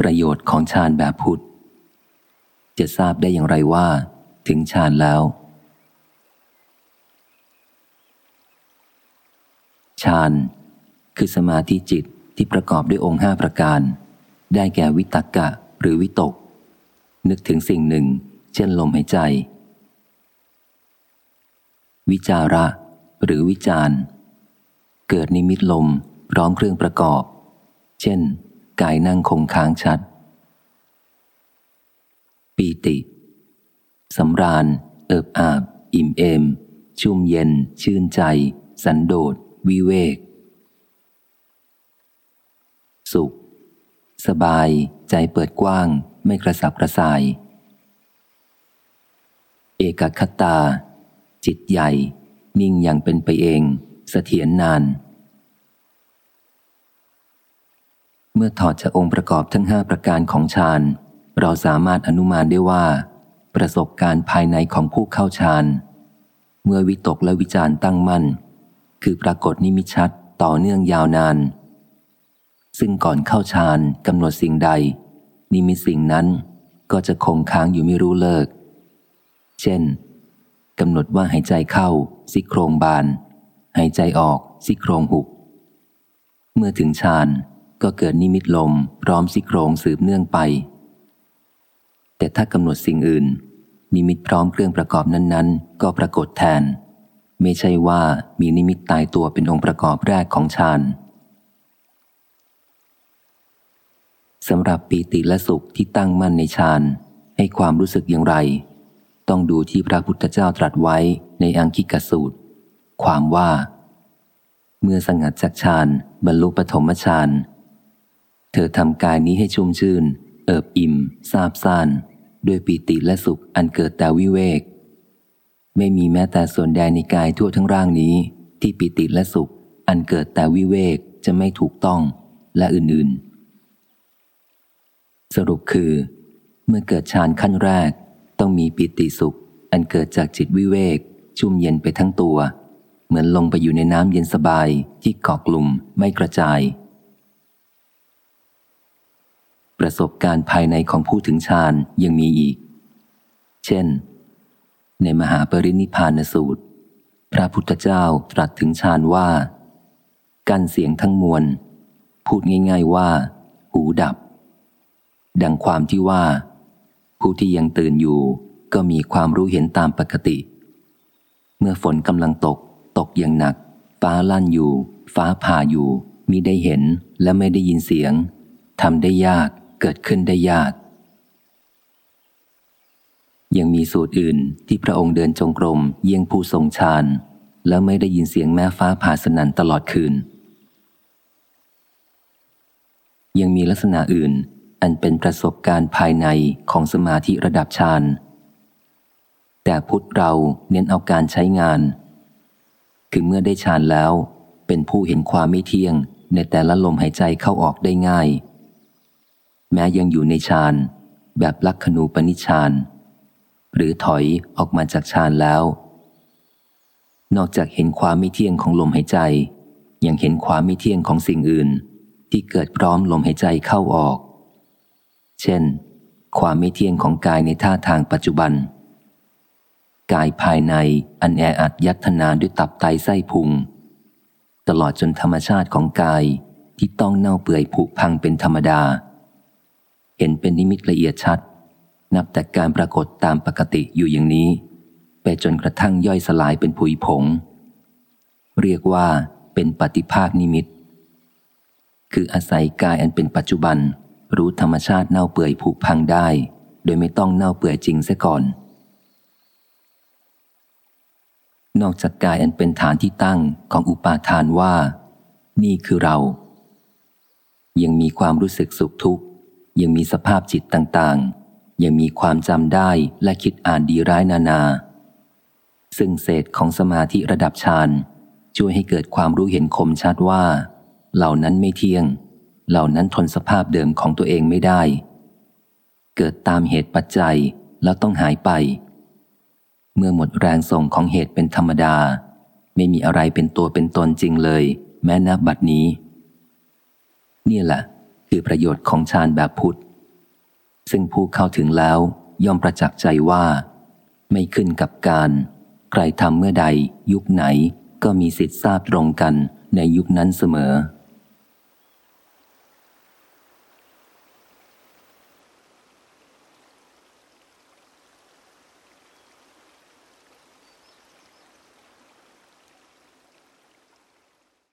ประโยชน์ของฌานแบบพุทธ จะทราบได้อย่างไรว่า ถึงฌานแล้วฌานคือสมาธิจิตที่ประกอบด้วยองค์ห้าประการ ได้แก่วิตกกะหรือวิตก นึกถึงสิ่งหนึ่ง เช่นลมหายใจ วิจาระหรือวิจารเกิดนิมิตลมพร้อมเครื่องประกอบ เช่น กายนั่งคงค้างชัด ปีติสำราญ เอิบอาบ อิ่มเอม ชุ่มเย็น ชื่นใจ สันโดษ วิเวก สุข สบาย ใจเปิดกว้าง ไม่กระสับกระส่าย เอกคตา จิตใหญ่ นิ่งอย่างเป็นไปเอง เสถียรนนาน เมื่อถอดจากองค์ประกอบทั้งห้าประการของฌาน เราสามารถอนุมานได้ว่า ประสบการณ์ภายในของผู้เข้าฌาน เมื่อวิตกและวิจารตั้งมั่น คือปรากฏนิมิตชัดต่อเนื่องยาวนาน ซึ่งก่อนเข้าฌานกำหนดสิ่งใด นิมิตสิ่งนั้นก็จะคงค้างอยู่ไม่รู้เลิก เช่นกำหนดว่าหายใจเข้าซี่โครงบาน หายใจออกซี่โครงหุบ เมื่อถึงฌาน ก็เกิดนิมิตลมพร้อมซี่โครงสืบเนื่องไป แต่ถ้ากำหนดสิ่งอื่น นิมิตพร้อมเครื่องประกอบนั้นๆ ก็ปรากฏแทน ไม่ใช่ว่ามีนิมิตตายตัวเป็นองค์ประกอบแรกของฌานสำหรับปีติและสุขที่ตั้งมั่นในฌานให้ความรู้สึกอย่างไร ต้องดูที่พระพุทธเจ้าตรัสไว้ในอังคิกสูตร ความว่า เมื่อสงัดจากฌานบรรลุปฐมฌาน เธอทำกายนี้ให้ชุ่มชื่น เอิบอิ่มซาบซ่านด้วยปีติและสุขอันเกิดแต่วิเวก ไม่มีแม้แต่ส่วนใดในกายทั่วทั้งร่างนี้ ที่ปิติและสุข อันเกิดแต่วิเวกจะไม่ถูกต้องและอื่นๆ สรุปคือ เมื่อเกิดฌานขั้นแรก ต้องมีปิติสุข อันเกิดจากจิตวิเวก ชุ่มเย็นไปทั้งตัว เหมือนลงไปอยู่ในน้ำเย็นสบายที่เกาะกลุ่มไม่กระจาย ประสบการณ์ภายในของผู้ถึงฌานยังมีอีก เช่น ในมหาปรินิพานสูตร พระพุทธเจ้าตรัสถึงฌานว่ากั้นเสียงทั้งมวล พูดง่าย ๆว่า หูดับ ดังความที่ว่า ผู้ที่ยังตื่นอยู่ก็มีความรู้เห็นตามปกติ เมื่อฝนกำลังตก ตกอย่างหนัก ฟ้าลั่นอยู่ ฟ้าผ่าอยู่มิได้เห็นและไม่ได้ยินเสียงทำได้ยาก เกิดขึ้นได้ยาก ยังมีสูตรอื่นที่พระองค์เดินจงกรมเยี่ยงผู้ทรงฌานแล้วไม่ได้ยินเสียงแม่ฟ้าผ่าสนันตลอดคืน ยังมีลักษณะอื่นอันเป็นประสบการณ์ภายในของสมาธิระดับฌานแต่พุทธเราเน้นเอาการใช้งาน คือเมื่อได้ฌานแล้ว เป็นผู้เห็นความไม่เที่ยงในแต่ละลมหายใจเข้าออกได้ง่าย แม้ยังอยู่ในฌานแบบลักขณูปนิชานหรือถอยออกมาจากฌานแล้ว นอกจากเห็นความไม่เที่ยงของลมหายใจ ยังเห็นความไม่เที่ยงของสิ่งอื่น ที่เกิดพร้อมลมหายใจเข้าออก เช่น ความไม่เที่ยงของกายในท่าทางปัจจุบัน กายภายในอันแออัดยัตนาด้วยตับไตไส้พุง ตลอดจนธรรมชาติของกายที่ต้องเน่าเปื่อยผุพังเป็นธรรมดา เห็นเป็นนิมิตละเอียดชัด นับแต่การปรากฏตามปกติอยู่อย่างนี้ ไปจนกระทั่งย่อยสลายเป็นผุยผง เรียกว่าเป็นปฏิภาคนิมิต คืออาศัยกายอันเป็นปัจจุบัน รู้ธรรมชาติเน่าเปื่อยผุพังได้ โดยไม่ต้องเน่าเปื่อยจริงเสียก่อน นอกจากกายอันเป็นฐานที่ตั้งของอุปาทานว่า นี่คือเรา ยังมีความรู้สึกสุขทุกข์ ยังมีสภาพจิตต่างๆ ยังมีความจำได้และคิดอ่านดีร้ายนานา ซึ่งเศษของสมาธิระดับฌานช่วยให้เกิดความรู้เห็นคมชัดว่า เหล่านั้นไม่เที่ยง เหล่านั้นทนสภาพเดิมของตัวเองไม่ได้ เกิดตามเหตุปัจจัยแล้วต้องหายไป เมื่อหมดแรงส่งของเหตุเป็นธรรมดา ไม่มีอะไรเป็นตัวเป็นตนจริงเลย แม้นับบัดนี้ นี่แหละ คือประโยชน์ของฌานแบบพุทธ ซึ่งผู้เข้าถึงแล้วย่อมประจักษ์ใจว่า ไม่ขึ้นกับการ ใครทำเมื่อใด ยุคไหนก็มีสิทธิ์ทราบตรงกันในยุคนั้นเสมอ